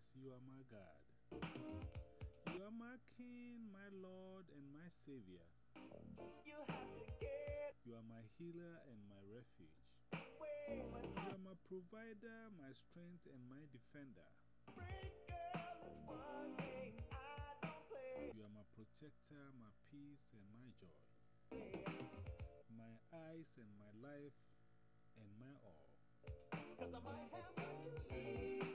Jesus, you are my God. You are my King, my Lord, and my Savior. You have to get You are my healer and my refuge. You are my provider, my strength, and my defender. break girl is one thing I don't play. You are my protector, my peace, and my joy. My eyes and my life and my all. Cause I might have what you need.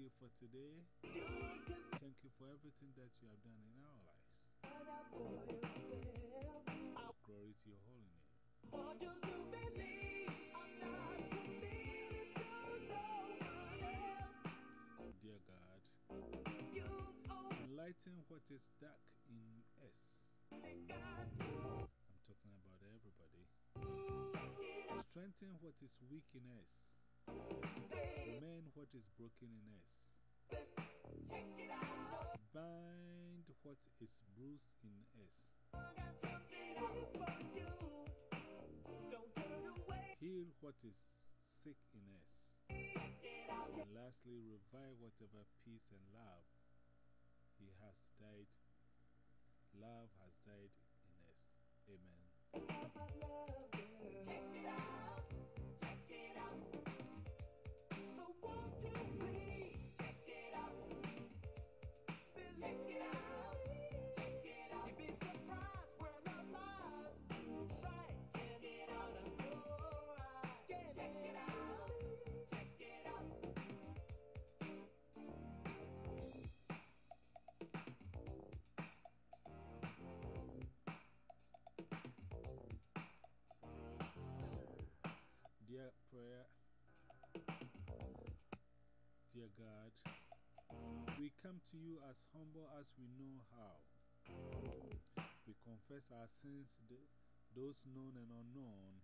You for today. Thank you for everything that you have done in our lives. Glory to your holy name. Dear God, enlighten what is dark in us. I'm talking about everybody. Strengthen what is weak in us. Mend what is broken in us. Bind what is bruised in us. Heal what is sick in us. And lastly, revive whatever peace and love He has died. Love has died in us. Amen. Come to you as humble as we know how. We confess our sins, those known and unknown.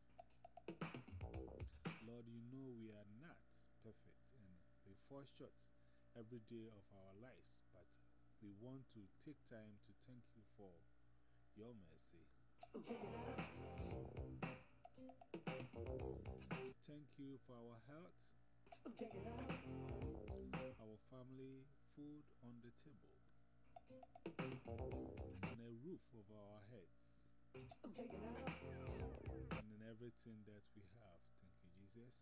Lord, you know we are not perfect and we fall short every day of our lives, but we want to take time to thank you for your mercy. Thank you for our health, and a roof over our heads, Check it out. and in everything that we have. Thank you, Jesus.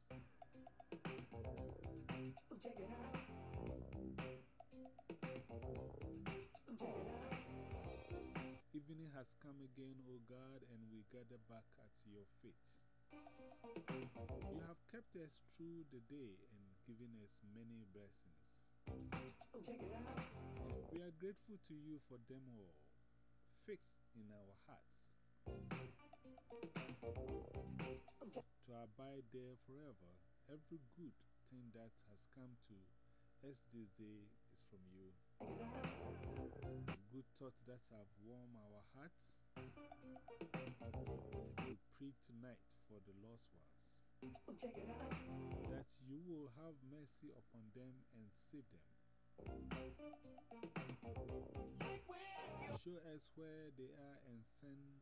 Check it out. Evening has come again, O God, and we gather back at your feet. You have kept us through the day and given us many blessings. Check it out. We are grateful to you for them all, fixed in our hearts, to abide there forever. Every good thing that has come to us this day is from you. Good thoughts that have warmed our hearts. We pray tonight for the lost ones, Check it out. that you will have mercy upon them and save them. Show us where they are and send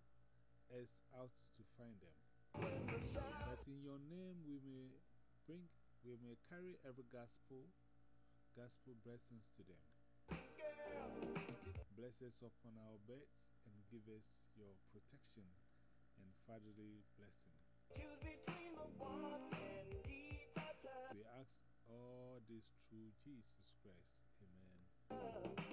us out to find them. That in your name we may bring, we may carry every gospel, gospel blessings to them. Bless us upon our beds and give us your protection and fatherly blessing. We ask all this through Jesus Christ. Amen.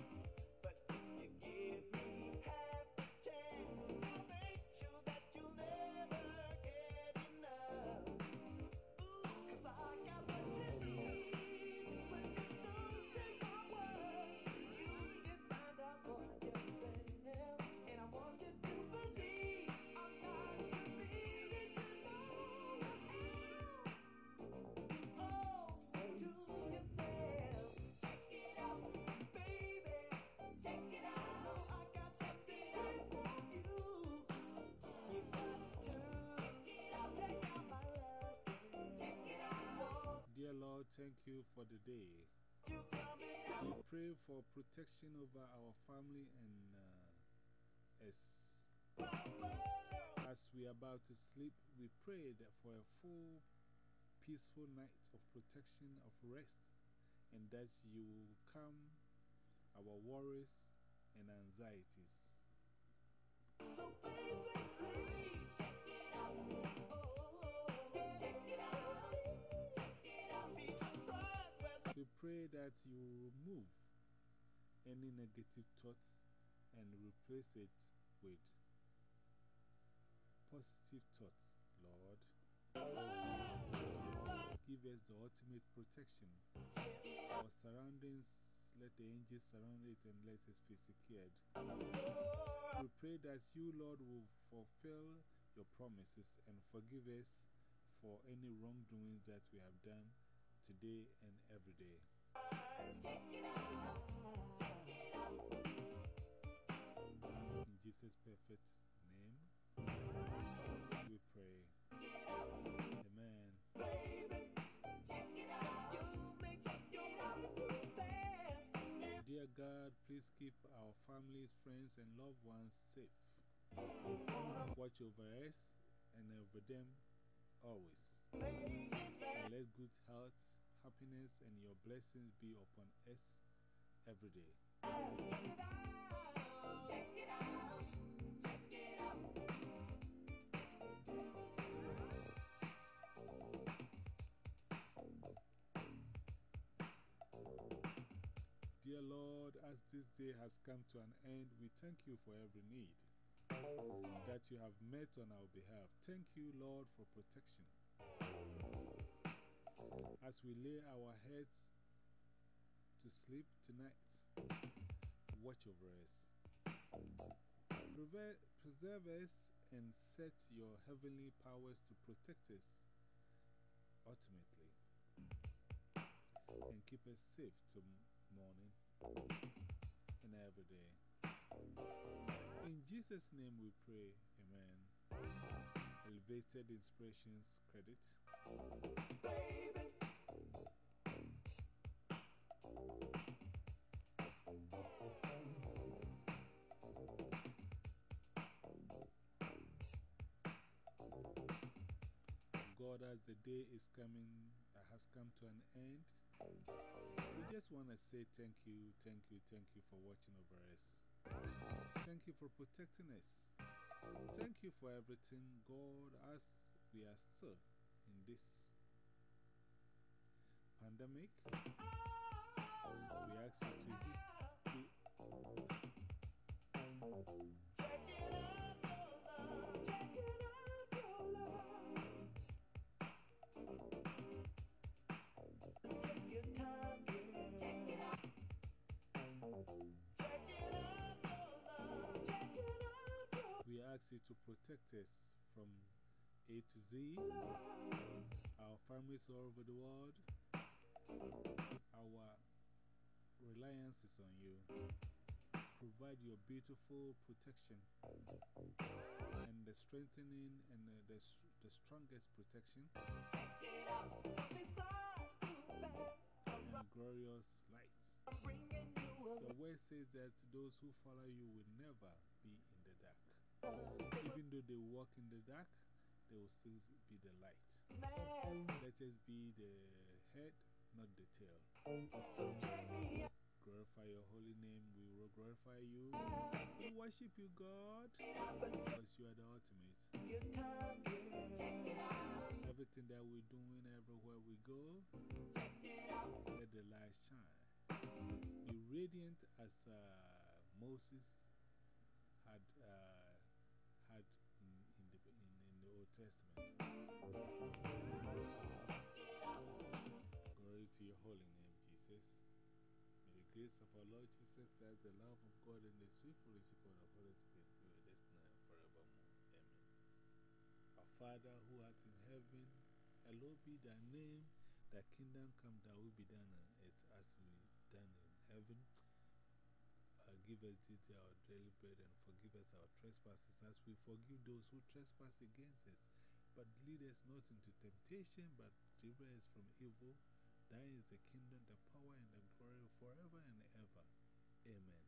You for the day. We pray for protection over our family and uh, as, as we are about to sleep, we pray that for a full, peaceful night of protection, of rest, and that you will calm our worries and anxieties. So baby, pray that you remove any negative thoughts and replace it with positive thoughts, Lord. Give us the ultimate protection. Our surroundings, let the angels surround it and let us be secured. We pray that you, Lord, will fulfill your promises and forgive us for any wrongdoings that we have done today and every day. In Jesus' perfect name, we pray. Amen. Dear God, please keep our families, friends, and loved ones safe. Watch over us and over them always. And let good health, happiness, and your blessings be upon us every day. Dear Lord, as this day has come to an end, we thank you for every need that you have met on our behalf. Thank you, Lord, for protection. As we lay our heads to sleep tonight, watch over us. Preserve us and set your heavenly powers to protect us ultimately and keep us safe till morning and every day. In Jesus' name we pray. Elevated Inspirations Credit. God, as the day is coming, uh, has come to an end, we just want to say thank you, thank you, thank you for watching over us. Thank you for protecting us. Thank you for everything, God, as we are still in this pandemic. We ask you to to protect us from A to Z, our families all over the world. Our reliance is on you. Provide your beautiful protection and the strengthening and the, the, the strongest protection glorious light. Your word says that those who follow you will never be in the dark. Even though they walk in the dark, they will still be the light. Let us be the head, not the tail. Glorify your holy name. We will glorify you. We worship you, God, because you are the ultimate. Everything that we're doing, everywhere we go, let the light shine. Be radiant as uh, Moses had, had in, in, the, in, in the Old Testament. Glory to your holy name, Jesus. May the grace of our Lord Jesus Christ, the love of God, and the sweet fellowship of the Holy Spirit be with us now and forevermore. Amen. Our Father who art in heaven, hallowed be thy name. Thy kingdom come, thy will be done on earth as we done in heaven. Give us our daily bread and forgive us our trespasses as we forgive those who trespass against us. But lead us not into temptation, but deliver us from evil. Thine is the kingdom, the power, and the glory forever and ever. Amen.